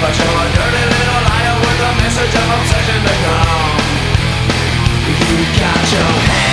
But you're a dirty little liar with a message of obsession to come. You got your head